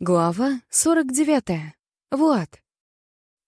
Глава 49. Влад.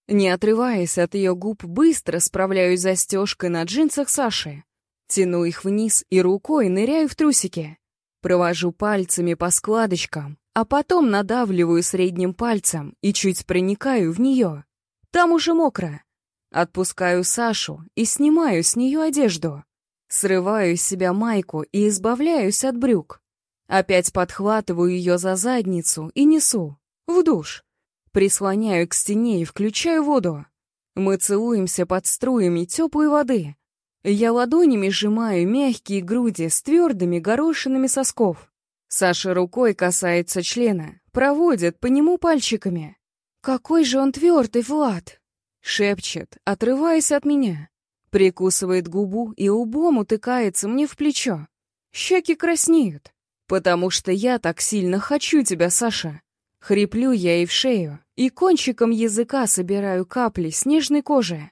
Не отрываясь от ее губ, быстро справляюсь застежкой на джинсах Саши. Тяну их вниз и рукой ныряю в трусики. Провожу пальцами по складочкам, а потом надавливаю средним пальцем и чуть проникаю в нее. Там уже мокро. Отпускаю Сашу и снимаю с нее одежду. Срываю с себя майку и избавляюсь от брюк. Опять подхватываю ее за задницу и несу. В душ. Прислоняю к стене и включаю воду. Мы целуемся под струями теплой воды. Я ладонями сжимаю мягкие груди с твердыми горошинами сосков. Саша рукой касается члена, проводит по нему пальчиками. «Какой же он твердый, Влад!» Шепчет, отрываясь от меня. Прикусывает губу и лбом утыкается мне в плечо. Щеки краснеют. «Потому что я так сильно хочу тебя, Саша!» Хриплю я ей в шею и кончиком языка собираю капли снежной кожи.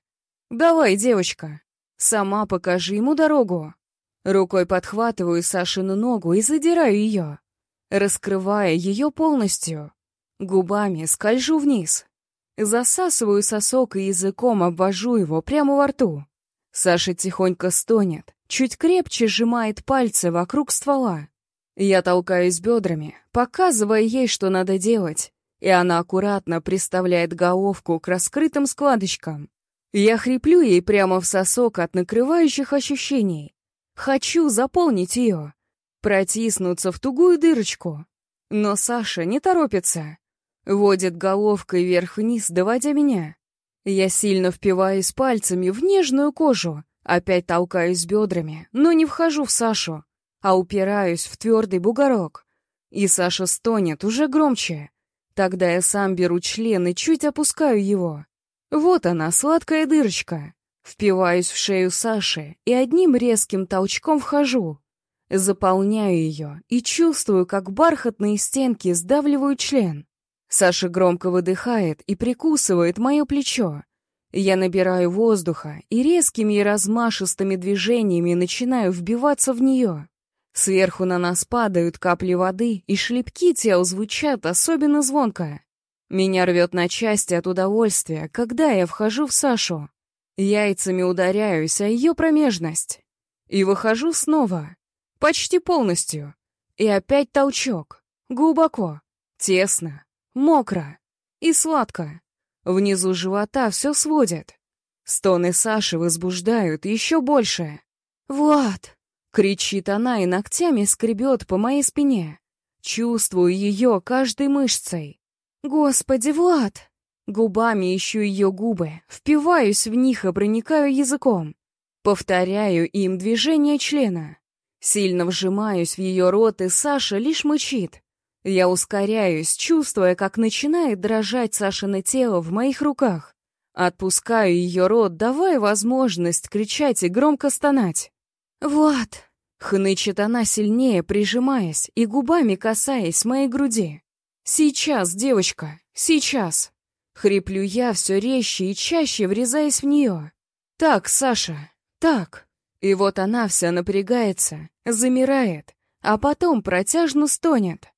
«Давай, девочка, сама покажи ему дорогу». Рукой подхватываю Сашину ногу и задираю ее, раскрывая ее полностью. Губами скольжу вниз. Засасываю сосок и языком обвожу его прямо во рту. Саша тихонько стонет, чуть крепче сжимает пальцы вокруг ствола. Я толкаюсь бедрами, показывая ей, что надо делать, и она аккуратно приставляет головку к раскрытым складочкам. Я хриплю ей прямо в сосок от накрывающих ощущений. Хочу заполнить ее, протиснуться в тугую дырочку. Но Саша не торопится. Водит головкой вверх-вниз, доводя меня. Я сильно впиваюсь пальцами в нежную кожу, опять толкаюсь бедрами, но не вхожу в Сашу а упираюсь в твердый бугорок. И Саша стонет уже громче. Тогда я сам беру член и чуть опускаю его. Вот она, сладкая дырочка. Впиваюсь в шею Саши и одним резким толчком вхожу. Заполняю ее и чувствую, как бархатные стенки сдавливают член. Саша громко выдыхает и прикусывает мое плечо. Я набираю воздуха и резкими и размашистыми движениями начинаю вбиваться в нее. Сверху на нас падают капли воды, и шлепки тел звучат особенно звонко. Меня рвет на части от удовольствия, когда я вхожу в Сашу. Яйцами ударяюсь о ее промежность. И выхожу снова. Почти полностью. И опять толчок. Глубоко. Тесно. Мокро. И сладко. Внизу живота все сводит. Стоны Саши возбуждают еще больше. «Влад!» Кричит она и ногтями скребет по моей спине. Чувствую ее каждой мышцей. Господи, Влад! Губами ищу ее губы, впиваюсь в них и проникаю языком. Повторяю им движение члена. Сильно вжимаюсь в ее рот, и Саша лишь мычит. Я ускоряюсь, чувствуя, как начинает дрожать Сашино тело в моих руках. Отпускаю ее рот, давая возможность кричать и громко стонать. «Вот!» — хнычет она сильнее, прижимаясь и губами касаясь моей груди. «Сейчас, девочка, сейчас!» Хриплю я все резче и чаще, врезаясь в нее. «Так, Саша, так!» И вот она вся напрягается, замирает, а потом протяжно стонет.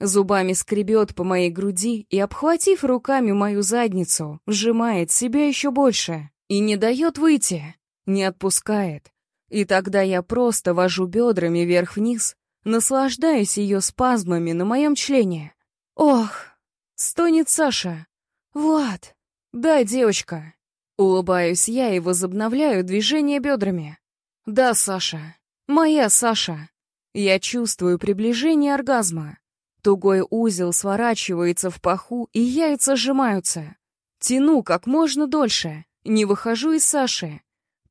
Зубами скребет по моей груди и, обхватив руками мою задницу, сжимает себя еще больше и не дает выйти, не отпускает, и тогда я просто вожу бедрами вверх-вниз, наслаждаясь ее спазмами на моем члене. «Ох!» — стонет Саша. «Влад!» «Да, девочка!» Улыбаюсь я и возобновляю движение бедрами. «Да, Саша. Моя Саша!» Я чувствую приближение оргазма. Тугой узел сворачивается в паху, и яйца сжимаются. Тяну как можно дольше, не выхожу из Саши.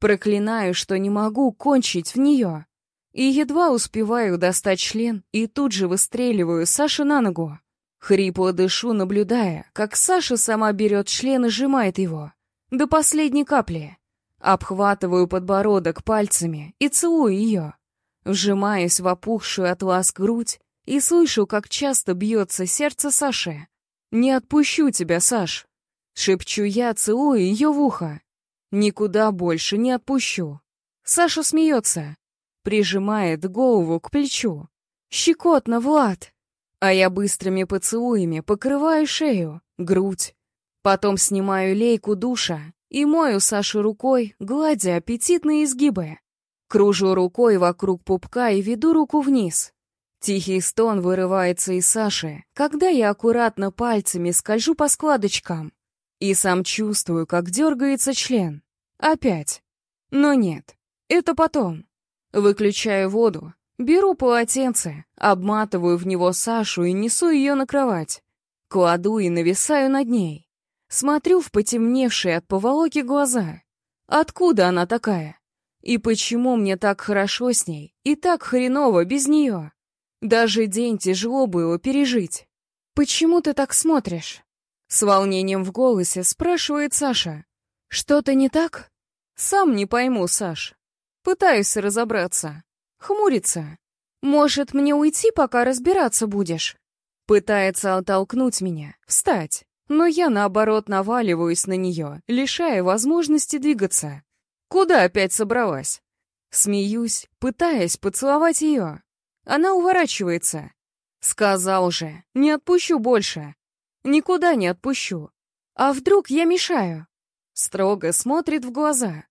Проклинаю, что не могу кончить в нее. И едва успеваю достать член, и тут же выстреливаю Саше на ногу. Хрипло дышу, наблюдая, как Саша сама берет член и сжимает его. До последней капли. Обхватываю подбородок пальцами и целую ее. Вжимаюсь в опухшую от ласк грудь и слышу, как часто бьется сердце Саши. «Не отпущу тебя, Саш!» Шепчу я, целую ее в ухо. Никуда больше не отпущу. Саша смеется, прижимает голову к плечу. Щекотно, Влад. А я быстрыми поцелуями покрываю шею, грудь. Потом снимаю лейку душа и мою Сашу рукой, гладя аппетитные изгибы. Кружу рукой вокруг пупка и веду руку вниз. Тихий стон вырывается из Саши, когда я аккуратно пальцами скольжу по складочкам. И сам чувствую, как дергается член. Опять. Но нет, это потом. Выключаю воду, беру полотенце, обматываю в него Сашу и несу ее на кровать. Кладу и нависаю над ней. Смотрю в потемневшие от поволоки глаза. Откуда она такая? И почему мне так хорошо с ней и так хреново без нее? Даже день тяжело было пережить. «Почему ты так смотришь?» С волнением в голосе спрашивает Саша. «Что-то не так?» «Сам не пойму, Саш. Пытаюсь разобраться. Хмурится. Может, мне уйти, пока разбираться будешь? Пытается оттолкнуть меня, встать. Но я, наоборот, наваливаюсь на нее, лишая возможности двигаться. Куда опять собралась? Смеюсь, пытаясь поцеловать ее. Она уворачивается. Сказал же, не отпущу больше. Никуда не отпущу. А вдруг я мешаю? Строго смотрит в глаза.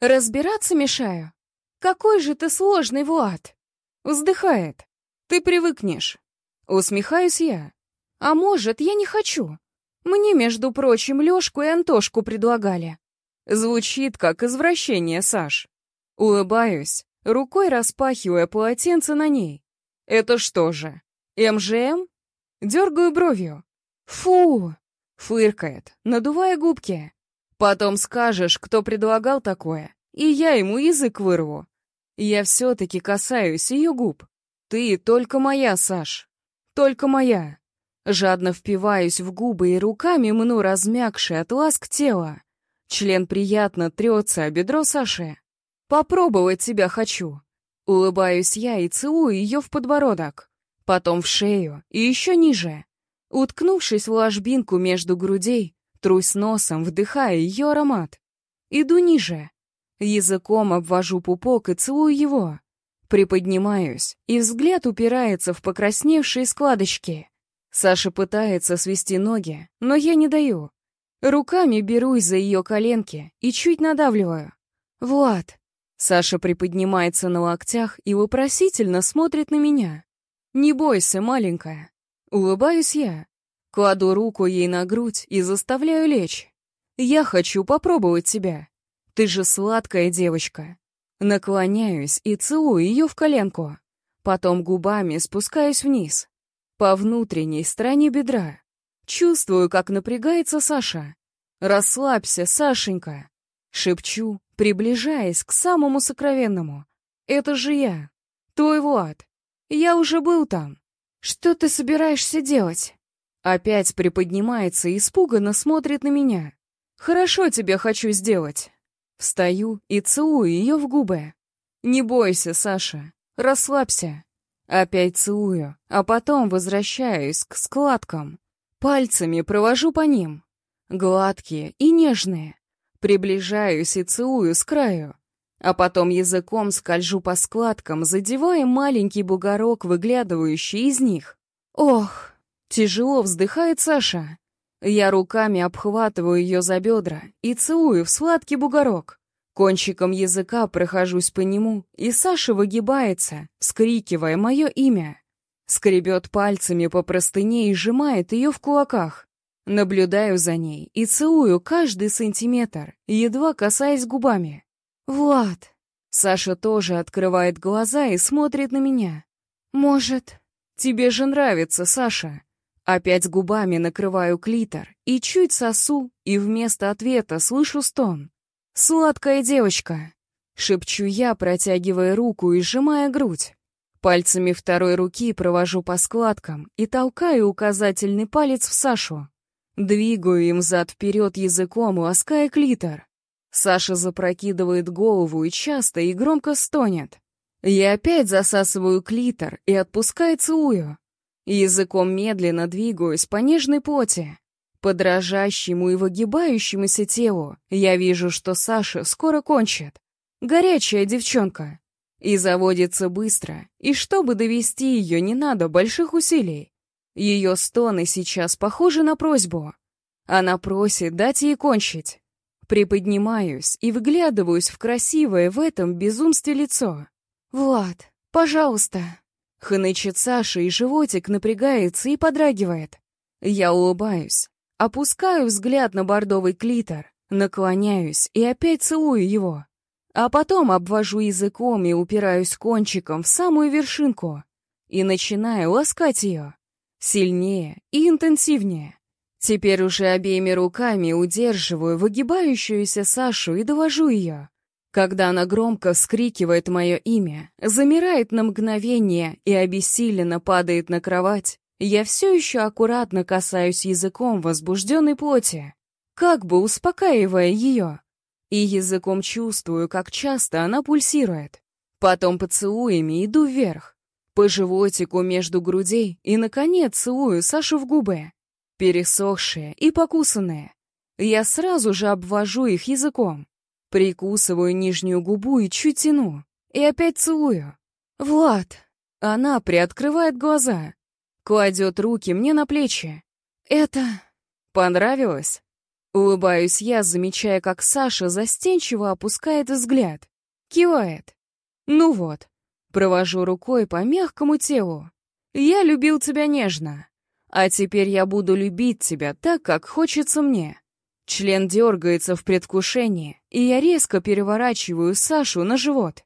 Разбираться мешаю? «Какой же ты сложный, Влад!» Вздыхает. «Ты привыкнешь». Усмехаюсь я. «А может, я не хочу. Мне, между прочим, Лёшку и Антошку предлагали». Звучит как извращение, Саш. Улыбаюсь, рукой распахивая полотенце на ней. «Это что же, МЖМ?» Дергаю бровью. «Фу!» — фыркает, надувая губки. «Потом скажешь, кто предлагал такое, и я ему язык вырву. Я все-таки касаюсь ее губ. Ты только моя, Саш. Только моя. Жадно впиваюсь в губы и руками мну размягшее от ласк тело. Член приятно трется о бедро Саши. Попробовать тебя хочу. Улыбаюсь я и целую ее в подбородок. Потом в шею и еще ниже. Уткнувшись в ложбинку между грудей, трусь носом, вдыхая ее аромат. Иду ниже. Языком обвожу пупок и целую его. Приподнимаюсь, и взгляд упирается в покрасневшие складочки. Саша пытается свести ноги, но я не даю. Руками берусь за ее коленки и чуть надавливаю. «Влад!» Саша приподнимается на локтях и вопросительно смотрит на меня. «Не бойся, маленькая». Улыбаюсь я. Кладу руку ей на грудь и заставляю лечь. «Я хочу попробовать тебя. Ты же сладкая девочка. Наклоняюсь и целую ее в коленку. Потом губами спускаюсь вниз. По внутренней стороне бедра. Чувствую, как напрягается Саша. «Расслабься, Сашенька!» Шепчу, приближаясь к самому сокровенному. «Это же я, твой Влад. Я уже был там. Что ты собираешься делать?» Опять приподнимается и испуганно смотрит на меня. «Хорошо тебе хочу сделать. Встаю и целую ее в губы. «Не бойся, Саша, расслабься». Опять целую, а потом возвращаюсь к складкам. Пальцами провожу по ним. Гладкие и нежные. Приближаюсь и целую с краю. А потом языком скольжу по складкам, задевая маленький бугорок, выглядывающий из них. Ох, тяжело вздыхает Саша. Я руками обхватываю ее за бедра и целую в сладкий бугорок. Кончиком языка прохожусь по нему, и Саша выгибается, вскрикивая мое имя. Скребет пальцами по простыне и сжимает ее в кулаках. Наблюдаю за ней и целую каждый сантиметр, едва касаясь губами. «Влад!» Саша тоже открывает глаза и смотрит на меня. «Может...» «Тебе же нравится, Саша!» Опять губами накрываю клитор и чуть сосу, и вместо ответа слышу стон. «Сладкая девочка!» — шепчу я, протягивая руку и сжимая грудь. Пальцами второй руки провожу по складкам и толкаю указательный палец в Сашу. Двигаю им зад-вперед языком, лаская клитор. Саша запрокидывает голову и часто и громко стонет. Я опять засасываю клитор и отпускаю целую. Языком медленно двигаюсь по нежной плоти. По дрожащему и выгибающемуся телу я вижу, что Саша скоро кончит. Горячая девчонка. И заводится быстро, и чтобы довести ее, не надо больших усилий. Ее стоны сейчас похожи на просьбу. Она просит дать ей кончить. Приподнимаюсь и выглядываюсь в красивое в этом безумстве лицо. «Влад, пожалуйста!» Хнычет Саша, и животик напрягается и подрагивает. Я улыбаюсь, опускаю взгляд на бордовый клитор, наклоняюсь и опять целую его. А потом обвожу языком и упираюсь кончиком в самую вершинку и начинаю ласкать ее. Сильнее и интенсивнее. Теперь уже обеими руками удерживаю выгибающуюся Сашу и довожу ее. Когда она громко вскрикивает мое имя, замирает на мгновение и обессиленно падает на кровать, я все еще аккуратно касаюсь языком возбужденной плоти, как бы успокаивая ее. И языком чувствую, как часто она пульсирует. Потом поцелуями иду вверх, по животику между грудей и, наконец, целую Сашу в губы, пересохшие и покусанные. Я сразу же обвожу их языком. Прикусываю нижнюю губу и чуть тяну. И опять целую. «Влад!» Она приоткрывает глаза. Кладет руки мне на плечи. «Это...» «Понравилось?» Улыбаюсь я, замечая, как Саша застенчиво опускает взгляд. Кивает. «Ну вот». Провожу рукой по мягкому телу. «Я любил тебя нежно. А теперь я буду любить тебя так, как хочется мне. Член дергается в предвкушении, и я резко переворачиваю Сашу на живот.